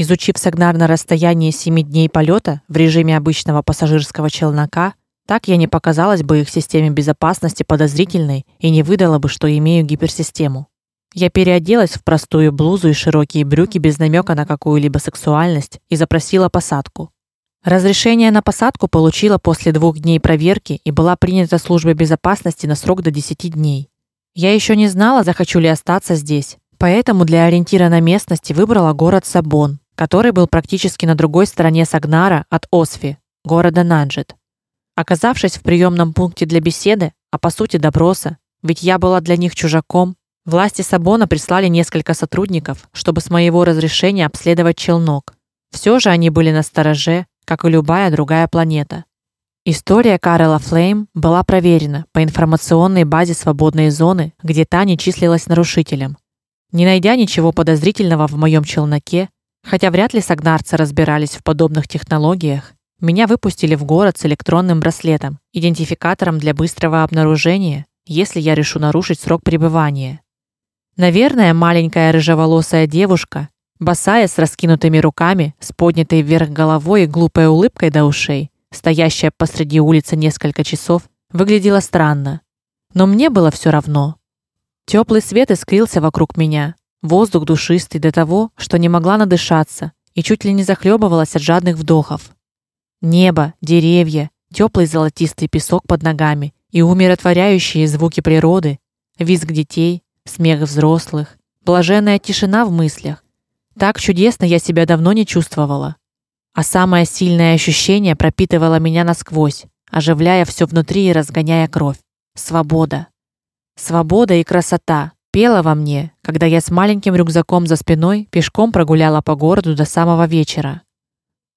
Изучив Сагнар на расстоянии 7 дней полета в режиме обычного пассажирского челнока, так я не показалась бы их системе безопасности подозрительной и не выдала бы, что имею гиперсистему. Я переоделась в простую блузу и широкие брюки без намека на какую-либо сексуальность и запросила посадку. Разрешение на посадку получила после двух дней проверки и была принята службой безопасности на срок до 10 дней. Я еще не знала, захочу ли остаться здесь, поэтому для ориентира на местности выбрала город Сабон, который был практически на другой стороне Сагнара от Осфи, города Наджет. Оказавшись в приемном пункте для беседы, а по сути допроса, ведь я была для них чужаком, власти Сабона прислали несколько сотрудников, чтобы с моего разрешения обследовать челнок. Все же они были на стороже, как и любая другая планета. История Карла Флейм была проверена по информационной базе свободной зоны, где та не числилась нарушителем. Не найдя ничего подозрительного в моем челноке, Хотя вряд ли сагнарцы разбирались в подобных технологиях, меня выпустили в город с электронным браслетом, идентификатором для быстрого обнаружения, если я решу нарушить срок пребывания. Наверное, маленькая рыжеволосая девушка, босая с раскинутыми руками, с поднятой вверх головой и глупой улыбкой до ушей, стоящая посреди улицы несколько часов, выглядела странно. Но мне было все равно. Теплый свет искрился вокруг меня, Воздух душистый до того, что не могла надышаться и чуть ли не захлебывалась от жадных вдохов. Небо, деревья, теплый золотистый песок под ногами и умиротворяющие звуки природы, визг детей, смех взрослых, блаженная тишина в мыслях. Так чудесно я себя давно не чувствовала. А самое сильное ощущение пропитывало меня насквозь, оживляя все внутри и разгоняя кровь. Свобода. Свобода и красота, пела во мне, когда я с маленьким рюкзаком за спиной пешком прогуляла по городу до самого вечера.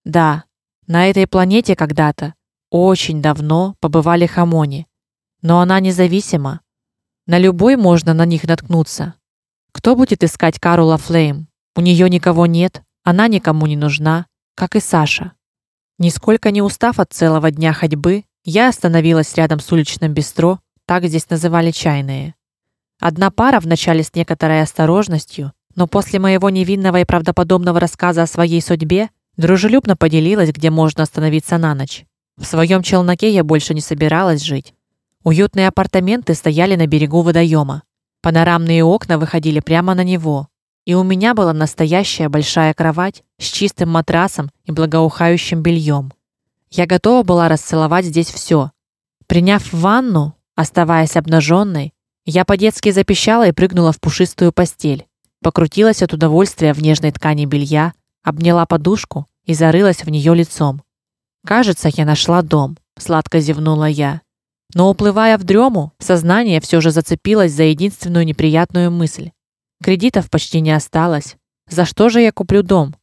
Да, на этой планете когда-то, очень давно, побывали хамони, но она независима. На любой можно на них наткнуться. Кто будет искать Карула Флейм? У нее никого нет, она никому не нужна, как и Саша. Нисколько не устав от целого дня ходьбы, я остановилась рядом с уличным бистро, так здесь называли чайные. Одна пара вначале с некоторой осторожностью, но после моего невинного и правдоподобного рассказа о своей судьбе дружелюбно поделилась, где можно остановиться на ночь. В своем челноке я больше не собиралась жить. Уютные апартаменты стояли на берегу водоема. Панорамные окна выходили прямо на него, и у меня была настоящая большая кровать с чистым матрасом и благоухающим бельем. Я готова была расцеловать здесь все. Приняв ванну, оставаясь обнаженной, я по-детски запищала и прыгнула в пушистую постель. Покрутилась от удовольствия в нежной ткани белья, обняла подушку и зарылась в нее лицом. Кажется, я нашла дом, сладко зевнула я. Но уплывая в дрему, сознание все же зацепилось за единственную неприятную мысль. Кредитов почти не осталось. За что же я куплю дом?